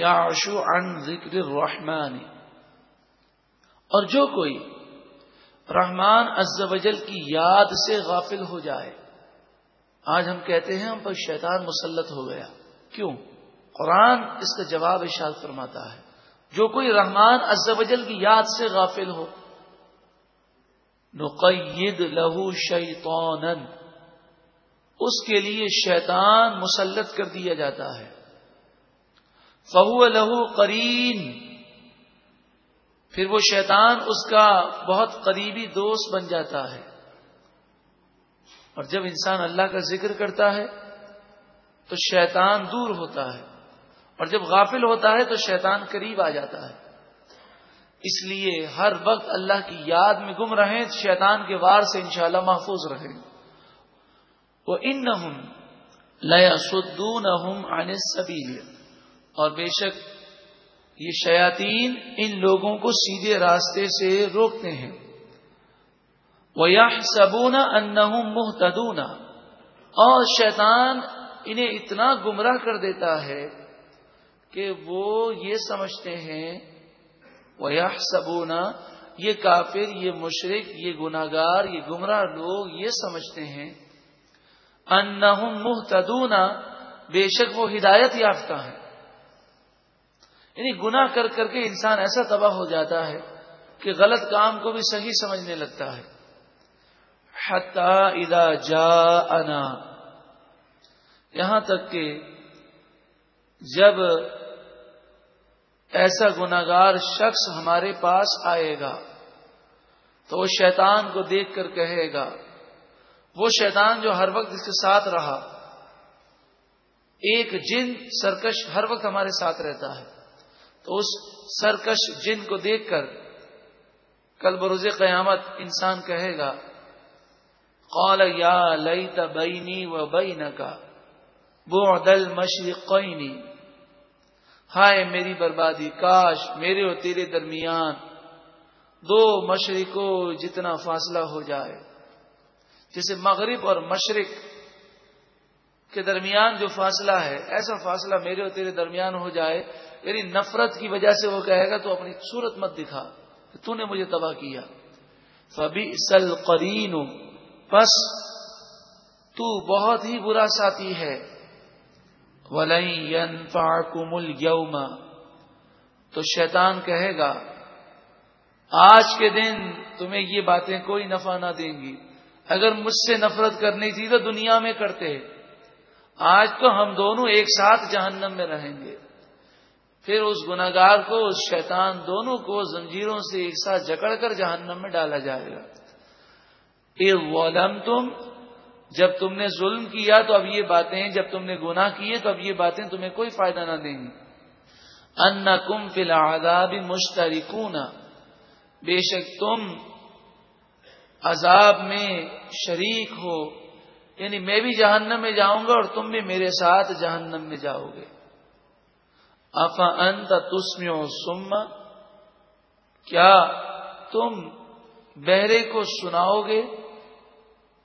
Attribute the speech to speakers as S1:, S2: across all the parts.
S1: يَعْشُ عَنْ ذِكْرِ الرَّحْمَانِ اور جو کوئی رحمان عز و جل کی یاد سے غافل ہو جائے، آج ہم کہتے ہیں ہم پر شیطان مسلط ہو گیا۔ کیوں؟ قرآن اس کا جواب اشاد فرماتا ہے۔ جو کوئی رحمان عز و جل کی یاد سے غافل ہو، نقید لہو شیطان اس کے لیے شیطان مسلط کر دیا جاتا ہے۔ فہو لہو کرین پھر وہ شیطان اس کا بہت قریبی دوست بن جاتا ہے۔ اور جب انسان اللہ کا ذکر کرتا ہے، تو شیطان دور ہوتا ہے۔ اور جب غافل ہوتا ہے، تو شیطان قریب آ جاتا ہے۔ اس لیے ہر وقت اللہ کی یاد میں گم رہیں، شیطان کے وار سے انشاءاللہ محفوظ رہیں۔ وہ ان نہ لیا سدون آنے سبھی اور بے شک یہ شیاتین ان لوگوں کو سیدھے راستے سے روکتے ہیں۔ وہ یا سبونا ان محتدونا اور شیطان انہیں اتنا گمراہ کر دیتا ہے کہ وہ یہ سمجھتے ہیں وہ یا سبونا یہ کافر، یہ مشرق یہ گناگار یہ گمراہ لوگ یہ سمجھتے ہیں۔ ان محتدونا بے شک وہ ہدایت یافتہ ہیں۔ یعنی گنا کر کر کے انسان ایسا تباہ ہو جاتا ہے کہ غلط کام کو بھی صحیح سمجھنے لگتا ہے۔ ادا جا انا یہاں تک کہ جب ایسا گناگار شخص ہمارے پاس آئے گا، تو وہ شیطان کو دیکھ کر کہے گا۔ وہ شیطان جو ہر وقت اس کے ساتھ رہا، ایک جن سرکش ہر وقت ہمارے ساتھ رہتا ہے۔ تو اس سرکش جن کو دیکھ کر کل بروز قیامت انسان کہے گا، قال یا لئی تبئی و بئی کا بو دل مشرق ہائے میری بربادی، کاش میرے اور تیرے درمیان دو مشرقوں جتنا فاصلہ ہو جائے۔ جیسے مغرب اور مشرق کے درمیان جو فاصلہ ہے، ایسا فاصلہ میرے اور تیرے درمیان ہو جائے یعنی نفرت کی وجہ سے وہ کہے گا تو اپنی صورت مت دکھا، کہ تو نے مجھے تباہ کیا۔ فبی سل قرین بس تو بہت ہی برا ساتھی ہے۔ کمل یوم تو شیطان کہے گا، آج کے دن تمہیں یہ باتیں کوئی نفع نہ دیں گی۔ اگر مجھ سے نفرت کرنی تھی تو دنیا میں کرتے۔ آج تو ہم دونوں ایک ساتھ جہنم میں رہیں گے۔ پھر اس گناگار کو، اس شیطان دونوں کو زنجیروں سے ایک ساتھ جکڑ کر جہنم میں ڈالا جائے گا۔ تم جب تم نے ظلم کیا تو اب یہ باتیں، جب تم نے گناہ کیے تو اب یہ باتیں تمہیں کوئی فائدہ نہ دیں گی۔ ان کم فی الحال مشترکون، بے شک تم عذاب میں شریک ہو یعنی میں بھی جہنم میں جاؤں گا اور تم بھی میرے ساتھ جہنم میں جاؤ گے۔ افا انت تسمیو سما کیا تم بہرے کو سناؤ گے؟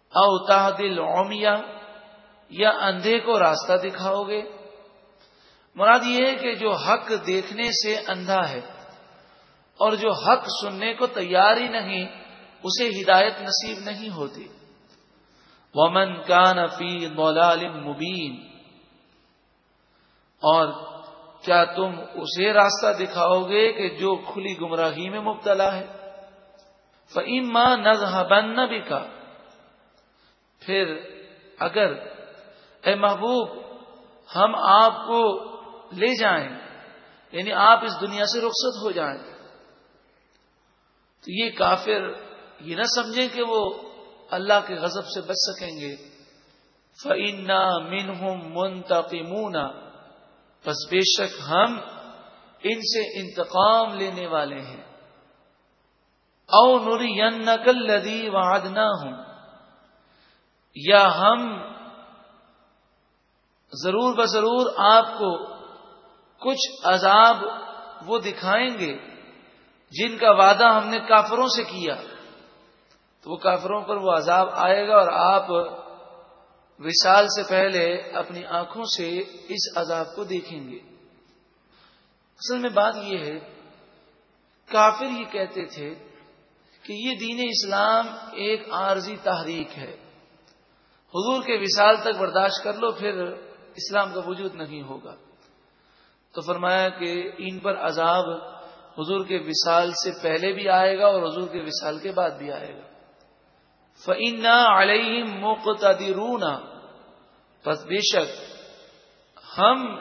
S1: او تحدل اومیا یا اندھے کو راستہ دکھاؤ گے؟ مراد یہ ہے کہ جو حق دیکھنے سے اندھا ہے اور جو حق سننے کو تیار ہی نہیں، اسے ہدایت نصیب نہیں ہوتی۔ ومن کا نفی مولال مبین اور کیا تم اسے راستہ دکھاؤ گے کہ جو کھلی گمراہی میں مبتلا ہے؟ فعیم ماں نظہ بن بھی کا پھر اگر، اے محبوب، ہم آپ کو لے جائیں یعنی آپ اس دنیا سے رخصت ہو جائیں۔ تو یہ کافر یہ نہ سمجھیں کہ وہ اللہ کے غضب سے بچ سکیں گے۔ فعنا منہم منتقمون۔ بس بے شک ہم ان سے انتقام لینے والے ہیں۔ او نوری نقل لدی واد نہ ہوں یا ہم ضرور بضرور آپ کو کچھ عذاب وہ دکھائیں گے جن کا وعدہ ہم نے کافروں سے کیا۔ تو وہ کافروں پر وہ عذاب آئے گا اور آپ وشال سے پہلے اپنی آنکھوں سے اس عذاب کو دیکھیں گے۔ اصل میں بات یہ ہے، کافر یہ کہتے تھے کہ یہ دین اسلام ایک عارضی تحریک ہے۔ حضور کے وصال تک برداشت کر لو، پھر اسلام کا وجود نہیں ہوگا۔ تو فرمایا کہ ان پر عذاب حضور کے وصال سے پہلے بھی آئے گا اور حضور کے وصال کے بعد بھی آئے گا۔ فعنا علیہ مقتدرونا پس بے شک ہم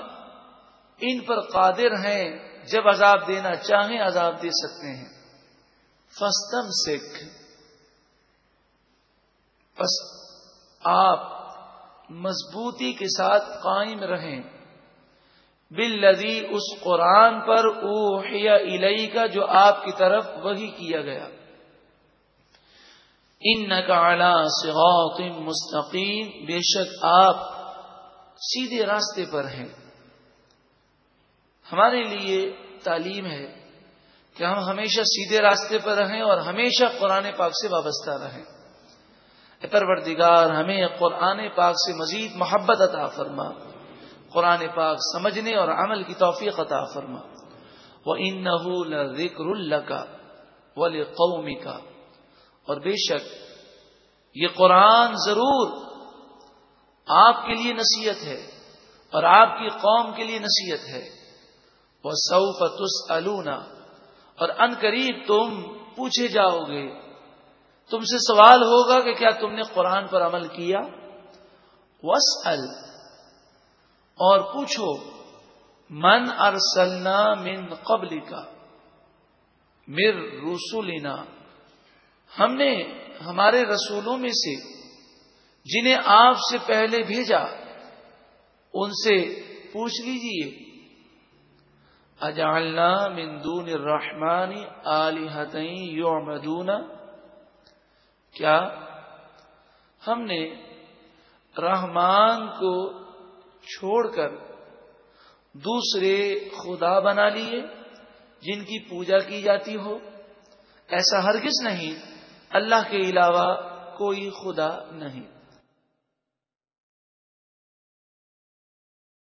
S1: ان پر قادر ہیں جب عذاب دینا چاہیں عذاب دے سکتے ہیں۔ فستم سکھ بس آپ مضبوطی کے ساتھ قائم رہیں۔ بل اس قرآن پر اوہیا الئی کا جو آپ کی طرف وہی کیا گیا۔ ان نکالا سغوت مستقیم بے شک آپ سیدھے راستے پر ہیں۔ ہمارے لیے تعلیم ہے کہ ہم ہمیشہ سیدھے راستے پر رہیں اور ہمیشہ قرآن پاک سے وابستہ رہیں۔ پروردگار، ہمیں قرآن پاک سے مزید محبت عطا فرما۔ قرآن پاک سمجھنے اور عمل کی توفیق عطا فرما۔ وہ ان نہ ذکر اللہ کا ولی قومی کا اور بے شک یہ قرآن ضرور آپ کے لیے نصیحت ہے اور آپ کی قوم کے لیے نصیحت ہے۔ وہ سعف تس اور ان قریب تم پوچھے جاؤ گے۔ تم سے سوال ہوگا کہ کیا تم نے قرآن پر عمل کیا؟ وس اور پوچھو، من ارسلنا من قبل کا مر رسولنا ہم نے ہمارے رسولوں میں سے جنہیں آپ سے پہلے بھیجا، ان سے پوچھ لیجیے، اجعلنا من دون الرحمن آلہتین کیا ہم نے رحمان کو چھوڑ کر دوسرے خدا بنا لیے جن کی پوجا کی جاتی ہو؟ ایسا ہرگز نہیں۔ اللہ کے علاوہ کوئی خدا نہیں۔